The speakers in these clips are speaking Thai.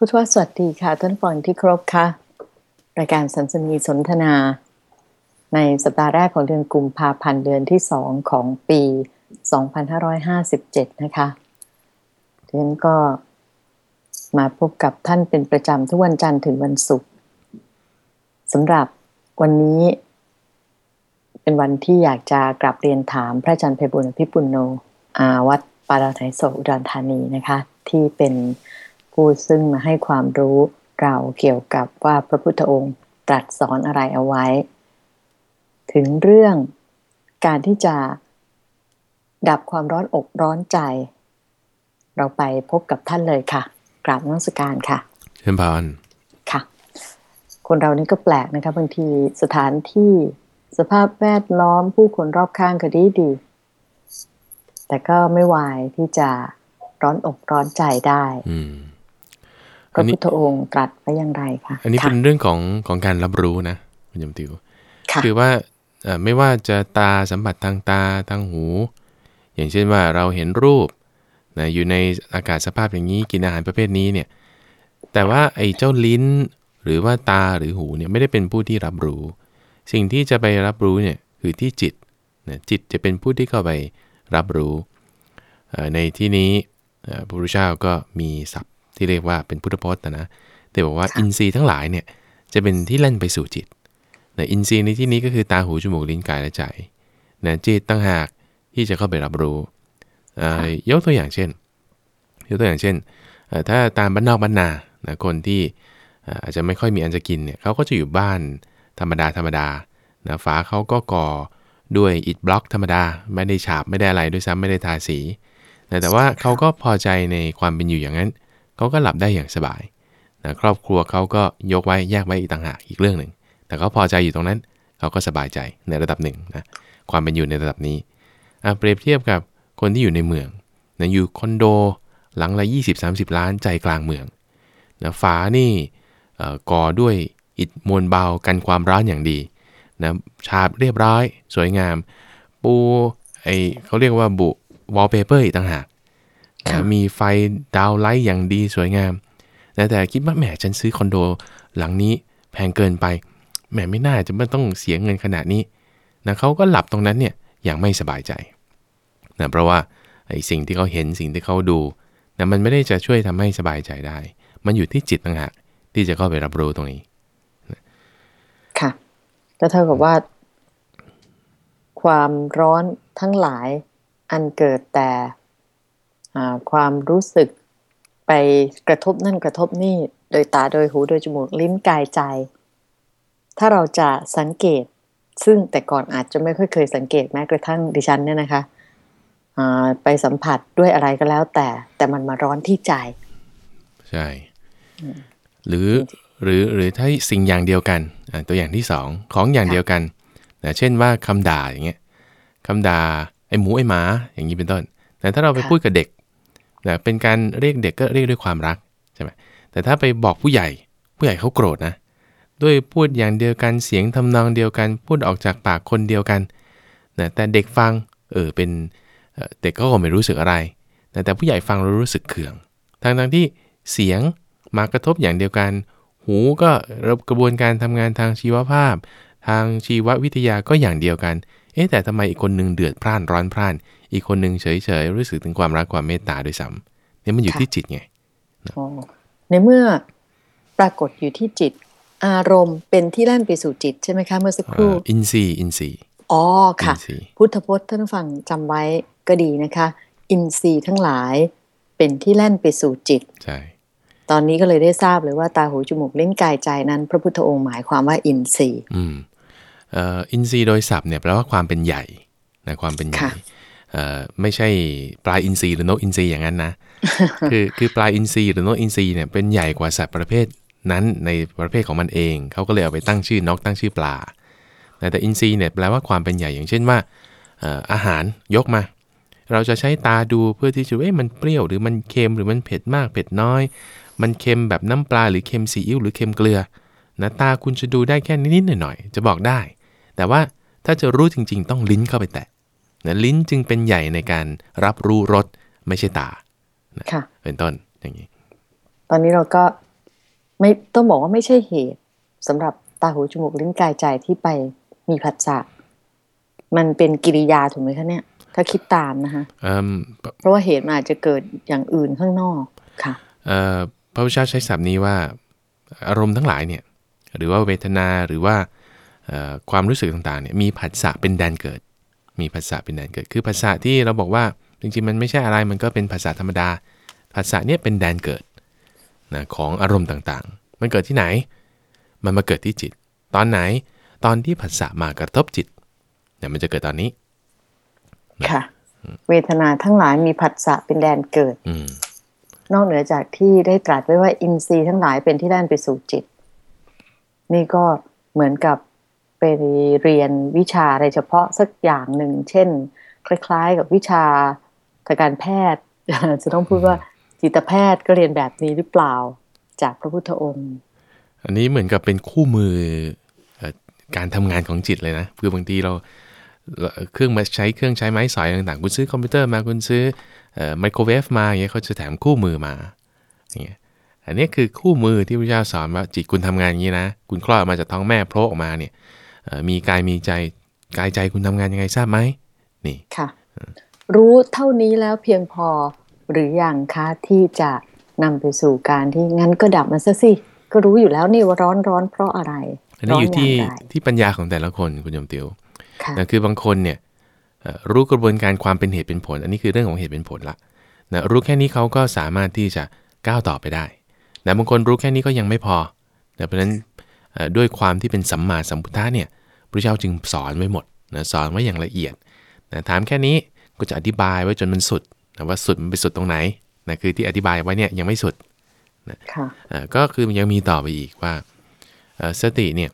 พุทธวสวัสดีค่ะ ท่านฟังที่ครบค่ะ รายการสันสนีสนทนา ในสัปดาห์แรกของเดือนกุมภาพันธ์เดือนที่สองของปี 2557 นะคะเดือนก็มาพบกับท่านเป็นประจำทุกวันจันทร์ถึงวันศุกร์สำหรับวันนี้ เป็นวันที่อยากจะกลับเรียนถามพระอาจารย์เพบุญพิปุณโนอาวัดปาราไทโสอุดรธานีนะคะ ที่เป็น ผู้ซึ่งมาให้ความรู้เราเกี่ยวกับว่าพระพุทธองค์ตรัสสอนอะไรเอาไว้ ถึงเรื่องการที่จะดับความร้อนอกร้อนใจ เราไปพบกับท่านเลยค่ะ กราบนมัสการค่ะเชิญพานค่ะ คนเรานี่ก็แปลกนะคะบางทีสถานที่สภาพแวดล้อมผู้คนรอบข้างก็ดีดี แต่ก็ไม่วายที่จะร้อนอกร้อนใจได้ อืมพ ระพุทธองค์ตรัสไว้อย่างไรคะอันนี้ค่ะเป็นเรื่องของของการรับรู้นะคุณยมติวค่ะคือว่าเอ่อไม่ว่าจะตาสัมผัสทางตาทางหู อย่างเช่นว่าเราเห็นรูปนะอยู่ในอากาศสภาพอย่างนี้กินอาหารประเภทนี้เนี่ย แต่ว่าไอ้เจ้าลิ้นหรือว่าตาหรือหูเนี่ยไม่ได้เป็นผู้ที่รับรู้ สิ่งที่จะไปรับรู้เนี่ยคือที่จิตนะจิตจะเป็นผู้ที่เข้าไปรับรู้เอ่อในที่นี้เอ่อพระพุทธเจ้าก็มีศัพท์ ที่เรียกว่าเป็นพุทธพจน์นะนะแต่บอกว่าค่ะอินทรีย์ทั้งหลายเนี่ยจะเป็นที่เล่นไปสู่จิตนะอินทรีย์ในที่นี้ก็คือตาหูจมูกลิ้นกายและใจนะจิตตั้งหากที่จะเข้าไปรับรู้เอ่อยกตัวอย่างเช่นยกตัวอย่างเช่นเอ่อถ้าตามบ้านนอกบ้านนานะคนที่เอ่ออาจจะไม่ค่อยมีอันจะกินเนี่ยเขาก็จะอยู่บ้านธรรมดาธรรมดานะฝาเขาก็ก่อด้วยอิฐบล็อกธรรมดา ไม่ได้ฉาบไม่ได้อะไรด้วยซ้ำไม่ได้ทาสีนะแต่ว่าเขาก็พอใจในความเป็นอยู่อย่างนั้น เขาก็หลับได้อย่างสบายนะครอบครัวเขาก็ยกไว้แยกไว้อีกต่างหากอีกเรื่องหนึ่ง แต่เขาพอใจอยู่ตรงนั้น เขาก็สบายใจในระดับหนึ่งนะ ความเป็นอยู่ในระดับนี้เปรียบเทียบกับคนที่อยู่ในเมืองนะอยู่คอนโดหลังละ 20-30 ล้านใจกลางเมืองนะฝานี่ก่อด้วยอิฐมวลเบากันความร้อนอย่างดีนะฉาบเรียบร้อย สวยงาม ปูไอเขาเรียกว่าบุวอลเปเปอร์อีกต่างหาก มีไฟดาวไลท์อย่างดีสวยงามนะแต่คิดว่าแหมฉันซื้อคอนโดหลังนี้แพงเกินไปแหมไม่น่าจะไม่ต้องเสียเงินขนาดนี้นะเขาก็หลับตรงนั้นเนี่ยอย่างไม่สบายใจนะเพราะว่าไอ้สิ่งที่เขาเห็นสิ่งที่เขาดูนะมันไม่ได้จะช่วยทำให้สบายใจได้ มันอยู่ที่จิตต่างหากที่จะเข้าไปรับรู้ตรงนี้ค่ะก็เท่ากับว่า ความร้อนทั้งหลายอันเกิดแต่อ่า ความรู้สึกไปกระทบนั่นกระทบนี่โดยตาโดยหูโดยจมูกลิ้นกายใจ ถ้าเราจะสังเกต ซึ่งแต่ก่อนอาจจะไม่ค่อยเคยสังเกตแม้กระทั่งดิฉันเนี่ยนะคะอ่าไปสัมผัสด้วยอะไรก็แล้วแต่ แต่มันมาร้อนที่ใจ ใช่ หรือหรือหรือถ้าสิ่งอย่างเดียวกันอะตัวอย่างที่สองของอย่างเดียวกันนะเช่นว่าคำด่าอย่างเงี้ยคำด่าไอ้หมูไอ้หมาอย่างนี้เป็นต้น แต่ถ้าเราไปค่ะพูดกับเด็ก นะเป็นการเรียกเด็กก็เรียกด้วยความรักใช่ไหมแต่ถ้าไปบอกผู้ใหญ่ผู้ใหญ่เขาโกรธนะ ด้วยพูดอย่างเดียวกันเสียงทำนองเดียวกันพูดออกจากปากคนเดียวกันนะแต่เด็กฟังเออเป็นเด็กก็คงไม่รู้สึกอะไรนะแต่ผู้ใหญ่ฟังแล้วรู้สึกเคืองทั้งทั้งที่เสียงมากระทบอย่างเดียวกัน หูก็กระบวนการทำงานทางชีวภาพ ทางชีววิทยาก็อย่างเดียวกัน เอ๊ะแต่ทำไมอีกคนหนึงเดือดพร่านร้อนพร่าน อีกคนหนึงเฉยๆรู้สึกถึงความรักความเมตตาด้วยซ้ำเนี่ยมันอยู่ค่ะที่จิตไงอ๋อในเมื่อปรากฏอยู่ที่จิต อารมณ์เป็นที่แล่นไปสู่จิตใช่ไหมคะเมื่อสักครู่เอ่ออินทรีย์อินทรีย์อ๋อค่ะอินทรีย์พุทธพจน์ท่านผู้ฟังจำไว้ก็ดีนะคะ อินทรีย์ทั้งหลายเป็นที่แล่นไปสู่จิตใช่ตอนนี้ก็เลยได้ทราบเลยว่าตาหูจมูกลิ้นกายใจนั้น พระพุทธองค์หมายความว่าอินทรีย์อืมเอ่ออินทรีย์โดยศัพท์เนี่ยแปลว่าความเป็นใหญ่นะความเป็นใหญ่ค่ะเอ่อ ไม่ใช่ปลาอินทรีย์หรือนกอินทรีย์อย่างนั้นนะคือคือปลาอินทรีย์หรือนกอินทรีย์เนี่ยเป็นใหญ่กว่าสัตว์ประเภทนั้นในประเภทของมันเอง เขาก็เลยเอาไปตั้งชื่อนกตั้งชื่อปลานะแต่อินทรีย์เนี่ยแปลว่าความเป็นใหญ่อย่างเช่นว่าเอ่ออาหารยกมา เราจะใช้ตาดูเพื่อที่จะเอ้ยมันเปรี้ยวหรือมันเค็มหรือมันเผ็ดมากเผ็ดน้อย มันเค็มแบบน้ำปลาหรือเค็มซีอิ๊วหรือเค็มเกลือนะตาคุณจะดูได้แค่นิดๆหน่อยๆจะบอกได้ แต่ว่าถ้าจะรู้จริง ๆ ต้องลิ้นเข้าไปแตะ นะลิ้นจึงเป็นใหญ่ในการรับรู้รสไม่ใช่ตาค่ะเป็นต้นอย่างนี้ ตอนนี้เราก็ไม่ต้องบอกว่าไม่ใช่เหตุสำหรับตาหูจมูกลิ้นกายใจที่ไปมีผัสสะมันเป็นกิริยาถูกไหมคะเนี่ย ถ้าคิดตามนะคะอืมเพราะว่าเหตุมันอาจจะเกิดอย่างอื่นข้างนอกค่ะเอ่อพระพุทธเจ้าใช้ศัพท์นี้ว่าอารมณ์ทั้งหลายเนี่ย หรือว่าเวทนาหรือว่าเอ่อความรู้สึกต่างๆเนี่ยมีผัสสะเป็นแดนเกิด มีผัสสะเป็นแดนเกิด คือผัสสะที่เราบอกว่าจริงๆมันไม่ใช่อะไรมันก็เป็นผัสสะธรรมดาผัสสะเนี่ยเป็นแดนเกิดนะของอารมณ์ต่างๆ มันเกิดที่ไหน มันมาเกิดที่จิต ตอนไหนตอนที่ผัสสะมากระทบจิตเนี่ยมันจะเกิดตอนนี้ ค่ะ เวทนาทั้งหลายมีผัสสะเป็นแดนเกิดอืมนอกเหนือจากที่ได้ตรัสไว้ว่าอินทรีย์ทั้งหลายเป็นที่ด้านไปสู่จิต นี่ก็เหมือนกับ ไปเรียนวิชาอะไรเฉพาะสักอย่างหนึ่ง เช่น คล้าย ๆ กับวิชาทางการแพทย์ จะต้องพูดว่าจิตแพทย์ก็เรียนแบบนี้หรือเปล่าจากพระพุทธองค์ อันนี้เหมือนกับเป็นคู่มือการทำงานของจิตเลยนะคือบางทีเราเครื่องมาใช้เครื่องใช้ไม้สอยต่างๆ คุณซื้อคอมพิวเตอร์มาคุณซื้อไมโครเวฟมาอย่างเงี้ยเขาจะแถมคู่มือมาอย่างเงี้ยอันนี้คือคู่มือที่พระเจ้าสอนว่าจิตคุณทำงานอย่างนี้นะ คุณคลอดออกมาจากท้องแม่โผล่ออกมาเนี่ย มีกายมีใจกายใจคุณทำงานยังไงทราบไหมนี่ค่ะ รู้เท่านี้แล้วเพียงพอหรืออยังคะที่จะนำไปสู่การที่งั้นก็ดับมันซะสิก็รู้อยู่แล้วนี่ว่าร้อนร้อนเพราะอะไรอันนี้อยู่ที่ร้นางไรที่ปัญญาของแต่ละคนคุณโยมติวค่ะนะคือบางคนเนี่ยเอ่อรู้กระบวนการความเป็นเหตุเป็นผล อันนี้คือเรื่องของเหตุเป็นผลละนะรู้แค่นี้เขาก็สามารถที่จะก้าวต่อไปได้แต่บางคนรู้แค่นี้ก็ยังไม่พอนะเพราะฉะนั้นเอ่อ ด้วยความที่เป็นสัมมาสัมพุทธะเนี่ยพระเจ้าจึงสอนไว้หมดนะสอนไว้อย่างละเอียดนะถามแค่นี้ก็จะอธิบายไว้จนมันสุดนะว่าสุดมันไปสุดตรงไหนนะคือที่อธิบายไว้เนี่ยยังไม่สุดค่ะอ่าก็คือยังมีต่อไปอีกว่าเอ่อสติเนี่ย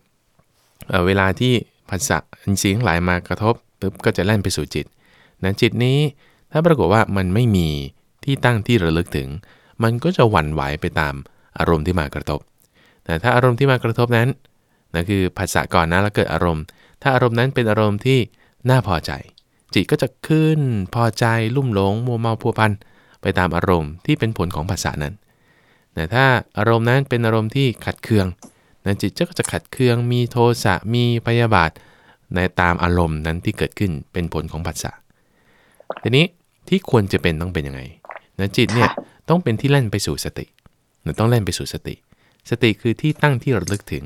เอ่อเวลาที่ผัสสะอินทรีย์ทั้งหลายมากระทบปุ๊บก็จะแล่นไปสู่จิตนะจิตนี้ถ้าปรากฏว่ามันไม่มีที่ตั้งที่ระลึกถึง มันก็จะหวั่นไหวไปตามอารมณ์ที่มากระทบ แต่ถ้าอารมณ์ที่มากระทบนั้นนะคือผัสสะก่อนนะแล้วเกิดอารมณ์ ถ้าอารมณ์นั้นเป็นอารมณ์ที่น่าพอใจ จิตก็จะขึ้นพอใจลุ่มหลงมัวเมาพัวพันไปตามอารมณ์ที่เป็นผลของผัสสะนั้นแต่ถ้าอารมณ์นั้นเป็นอารมณ์ที่ขัดเคืองนะจิตก็จะขัดเคือง มีโทสะมีพยาบาทในตามอารมณ์นั้นที่เกิดขึ้นเป็นผลของผัสสะทีนี้ที่ควรจะเป็นต้องเป็นยังไงนะจิตเนี่ยต้องเป็นที่เล่นไปสู่สตินะต้องเล่นไปสู่สติ สติคือที่ตั้งที่ระลึกถึง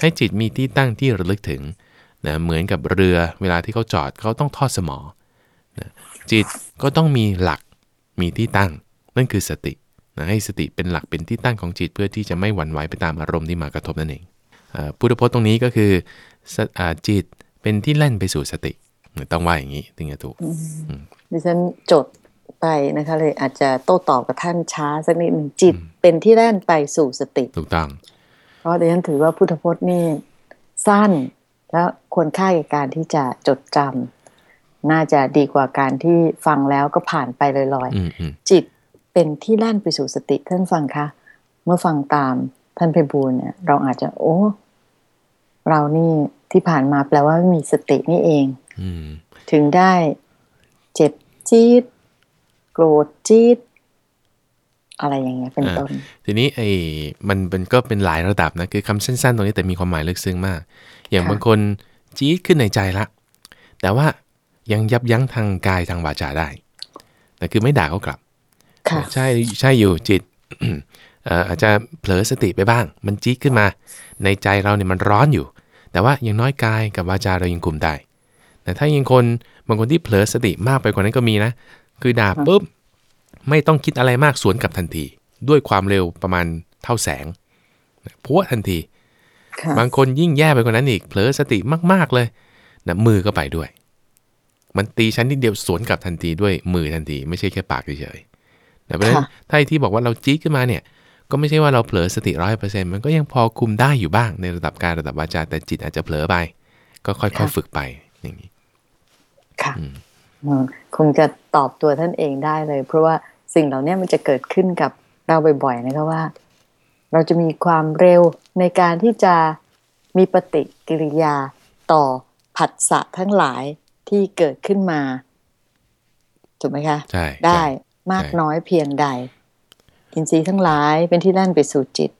ให้จิตมีที่ตั้งที่ระลึกถึงนะเหมือนกับเรือเวลาที่เขาจอดเขาต้องทอดสมอนะจิตก็ต้องมีหลักมีที่ตั้ง นั่นคือสตินะให้สติเป็นหลักเป็นที่ตั้งของจิตเพื่อที่จะไม่หวั่นไหวไปตามอารมณ์ที่มากระทบนั่นเองอ่าพุทธพจน์ตรงนี้ก็คือสอ่าจิตเป็นที่แล่นไปสู่สติต้องว่าอย่างนี้ถึงจะถูกดิฉันจด ไปนะคะเลยอาจจะโต้ตอบกับท่านช้าสักนิดหนึ่งจิตเป็นที่แล่นไปสู่สติถูกต้องเพราะดิฉันถือว่าพุทธพจน์นี่สั้นและควรค่าแก่การที่จะจดจำน่าจะดีกว่าการที่ฟังแล้วก็ผ่านไปลอยอืมอืมๆจิตเป็นที่แล่นไปสู่สติท่านฟังคะเมื่อฟังตามท่านไพบูลย์เนี่ย เราอาจจะ โอ้ เรานี่ที่ผ่านมาแปลว่าไม่มีสตินี่เองอืมถึงได้เจ็บจี๊ด โกรธจี๊ดอะไรอย่างเงี้ยเป็นต้น ทีนี้ไอ้มันเป็นก็เป็นหลายระดับนะคือคำสั้นๆ ตรงนี้แต่มีความหมายลึกซึ้งมาก อย่างค่ะบางคนจี๊ดขึ้นในใจละ แต่ว่ายังยับยั้งทางกายทางวาจาได้ แต่คือไม่ด่าเขากลับค่ะใช่ใช่อยู่จิตเอ่ออาจจะเผลอสติไปบ้าง มันจี๊ดขึ้นมา ในใจเราเนี่ยมันร้อนอยู่ แต่ว่ายังน้อยกายกับวาจาเรายังคุมได้ แต่ถ้ายังคนบางคนที่เผลอสติมากไปกว่านั้นก็มีนะ คือด่าปุ๊บไม่ต้องคิดอะไรมากสวนกลับทันที ด้วยความเร็วประมาณเท่าแสงพัวทันทีค่ะบางคนยิ่งแย่ไปกว่านั้นอีกเผลอสติมาก ๆเลยนะมือก็ไปด้วย มันตีชั้นนิดเดียวสวนกลับทันทีด้วยมือทันที ไม่ใช่แค่ปากเฉยๆแต่เพราะฉะนั้นค่ะถ้าไอ้ที่บอกว่าเราจี๊ดขึ้นมาเนี่ยก็ไม่ใช่ว่าเราเผลอสติร้อยเปอร์เซ็นต์มันก็ยังพอคุมได้อยู่บ้างในระดับการระดับวาจาแต่จิตอาจจะเผลอไป ก็ค่อยๆฝึกไปอย่างนี้ค่ะอืม คงจะตอบตัวท่านเองได้เลย เพราะว่าสิ่งเหล่านี้มันจะเกิดขึ้นกับเราบ่อยๆนะคะว่า เราจะมีความเร็วในการที่จะมีปฏิกิริยาต่อผัสสะทั้งหลายที่เกิดขึ้นมาถูกไหมคะใช่ได้ใช่มากใช่น้อยเพียงใด อินทรีย์ทั้งหลายเป็นที่แล่นไปสู่จิต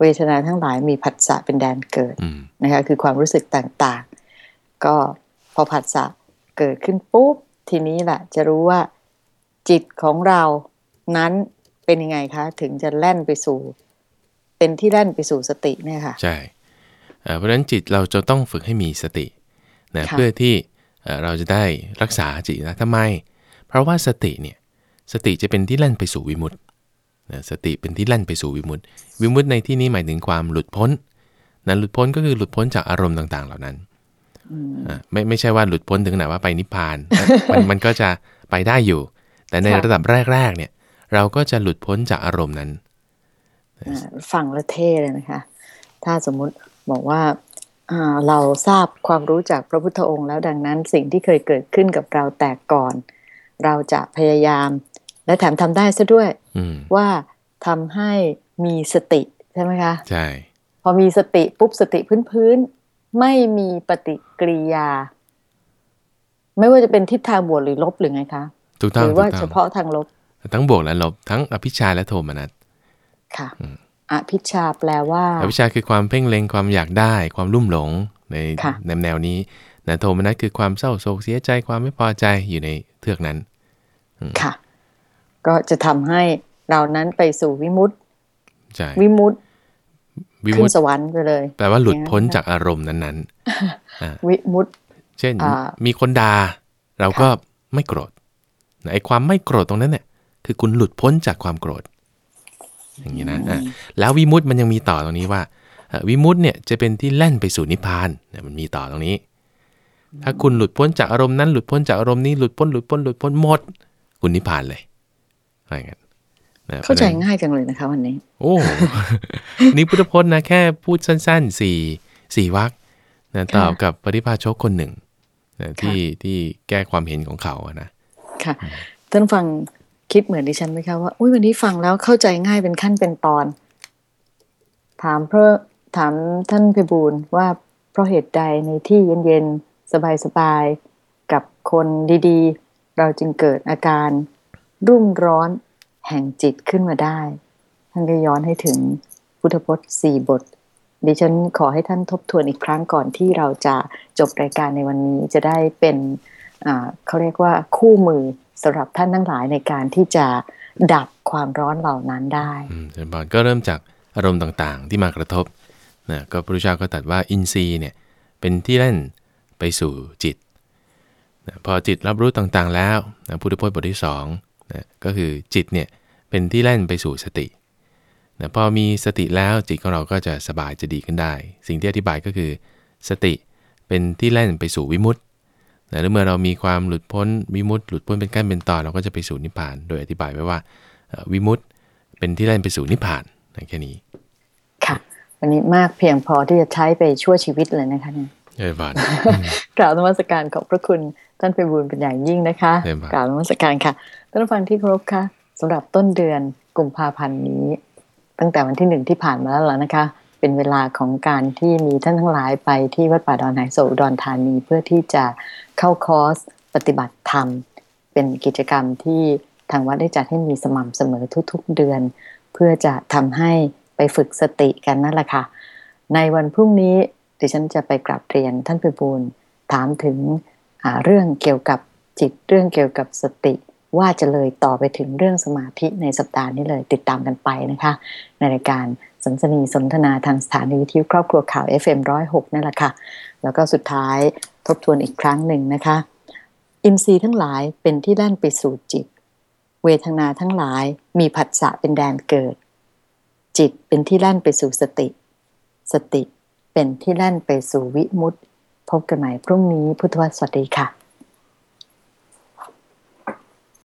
เเวทนาทั้งหลายมีผัสสะเป็นแดนเกิดอืมนะคะคือความรู้สึกต่างๆ ก็พอผัสสะ เกิดขึ้นปุ๊บทีนี้แหละจะรู้ว่าจิตของเรานั้นเป็นยังไงคะ ถึงจะแล่นไปสู่ เป็นที่แล่นไปสู่สติเนี่ยค่ะ ใช่เอ่อเพราะฉะนั้นจิตเราจะต้องฝึกให้มีสตินะค่ะเพื่อที่เอ่อเราจะได้รักษาจิตนะทำไม เพราะว่าสติเนี่ยสติจะเป็นที่แล่นไปสู่วิมุตตินะสติเป็นที่แล่นไปสู่วิมุตติวิมุตติในที่นี้หมายถึงความหลุดพ้นนะหลุดพ้นก็คือหลุดพ้นจากอารมณ์ต่างๆ เหล่านั้นอะ ไม่ไม่ใช่ว่าหลุดพ้นถึงขนาดว่าไปนิพพาน มันมันก็จะไปได้อยู่ แต่ในค่ะระดับแรก ๆ เนี่ย เราก็จะหลุดพ้นจากอารมณ์นั้นอ่าฟังแล้วเท่เลยนะคะ ถ้าสมมุติบอกว่าอ่าเราทราบความรู้จากพระพุทธองค์แล้วดังนั้น สิ่งที่เคยเกิดขึ้นกับเราแต่ก่อน เราจะพยายามและแถมทำได้ซะด้วยอืมว่าทำให้มีสติใช่ไหมคะ ใช่ พอมีสติปุ๊บสติพื้นๆ ไม่มีปฏิกิริยา ไม่ว่าจะเป็นทิศทางบวกหรือลบหรือไงคะถูกต้อหงรือว่าถูกต้เฉองพาะทางลบ ทั้งบวกและลบ ทั้งอภิชฌาและโทมนัสค่ะอภิชฌาแปลว่า อภิชฌาคือความเพ่งเล็งความอยากได้ ความลุ่มหลงในค่ะแนวแนวนี้นะโทมนัสคือความเศร้าโศกเสียใจความไม่พอใจอยู่ในเทือกนั้นค่ะ ก็จะทำให้เรานั้นไปสู่วิมุตติใช่วิมุตติ วิขึ้มุตนติสวรรค์ไปเลย แปลว่าหลุดอย่างนั้นพ้นนะจากอารมณ์นั้นวิมุตติๆเช่นอ่ามีคนด่าเราก็ไม่โกรธนะไอ้ความไม่โกรธตรงนั้นเนี่ยคือคุณหลุดพ้นจากความโกรธ อย่างนี้นะอะแล้ววิมุตติมันยังมีต่อตรงนี้ว่าเอ่อวิมุตติเนี่ยจะเป็นที่แล่นไปสู่นิพพานเนี่ยมันมีต่อตรงนี้ ถ้าคุณหลุดพ้นจากอารมณ์นั้นหลุดพ้นจากอารมณ์นี้หลุดพ้นหลุดพ้นหลุดพ้นหมด คุณนิพพานเลยอะไรเงี้ย นะเข้าใจพระฉะนั้นง่ายจังเลยนะคะวันนี้ โอ้นี่พุทธพจน์นะแค่พูดสั้นๆสี่สี่วรรคนะตอบกับปริพาชกคนหนึ่งนะที่ที่แก้ความเห็นของเขาอะนะค่ะท่านฟังคิดเหมือนดิฉันไหมคะว่าอุ้ยวันนี้ฟังแล้วเข้าใจง่ายเป็นขั้นเป็นตอน ถามเพราะถามท่านพิบูลว่าเพราะเหตุใดในที่เย็นๆ สบายๆ กับคนดีๆ เราจึงเกิดอาการรุ่มร้อน แห่งจิตขึ้นมาได้ ท่านก็ย้อนให้ถึงพุทธพจน์สี่บท ดิฉันขอให้ท่านทบทวนอีกครั้งก่อนที่เราจะจบรายการในวันนี้จะได้เป็นเขาเรียกว่าคู่มือสำหรับท่านทั้งหลายในการที่จะดับความร้อนเหล่านั้นได้อืมเจริญพรก็เริ่มจากอารมณ์ต่างๆ ที่มากระทบนะก็พระพุทธเจ้าก็ตรัสว่าอินทรีย์เนี่ยเป็นที่เล่นไปสู่จิตนะพอจิตรับรู้ต่างๆแล้วนะพุทธพจน์บทที่2 นะก็คือจิตเนี่ยเป็นที่เล่นไปสู่สตินะพอมีสติแล้วจิตของเราก็จะสบายจะดีขึ้นได้ สิ่งที่อธิบายก็คือ สติเป็นที่เล่นไปสู่วิมุตตินะแล้วเมื่อเรามีความหลุดพ้นวิมุตติหลุดพ้นเป็นขั้นเป็นตอนเราก็จะไปสู่นิพพาน โดยอธิบายไว้ว่าเอ่อวิมุตติเป็นที่เล่นไปสู่นิพพานนะแค่นี้ ค่ะ วันนี้มากเพียงพอที่จะใช้ไปชั่วชีวิตเลยนะคะเนี่ยเออพานกล่าวนมัสการขอบพระคุณท่านไปบูลย์เป็นอย่างยิ่งนะคะเยี่ยมมากกล่าวนมัสการค่ะ ท่านผู้ฟังที่เคารพค่ะสำหรับต้นเดือนกุมภาพันธ์นี้ ตั้งแต่วันที่หนึ่งที่ผ่านมาแล้วล่ะนะคะ เป็นเวลาของการที่มีท่านทั้งหลายไปที่วัดป่าดอนไหโศดอนธานีเพื่อที่จะเข้าคอร์สปฏิบัติธรรม เป็นกิจกรรมที่ทางวัดได้จัดให้มีสม่ำเสมอทุกๆเดือน เพื่อจะทำให้ไปฝึกสติกันนั่นแหละค่ะ ในวันพรุ่งนี้ดิฉันจะไปกราบเรียนท่านพิบูลถามถึงเรื่องเกี่ยวกับจิตเรื่องเกี่ยวกับสติ ว่าจะเลยต่อไปถึงเรื่องสมาธิในสัปดาห์นี้เลยติดตามกันไปนะคะ ในรายการสันสนีสนทนาทางสถานีวิทยุครอบครัวข่าว FM106 นั่นแหละค่ะ แล้วก็สุดท้ายทบทวนอีกครั้งหนึ่งนะคะ อินทรีย์ทั้งหลายเป็นที่แล่นไปสู่จิต เวทนาทั้งหลายมีผัสสะเป็นแดนเกิด จิตเป็นที่แล่นไปสู่สติ สติเป็นที่แล่นไปสู่วิมุตติ พบกันใหม่พรุ่งนี้พุทธวสวัสดีค่ะ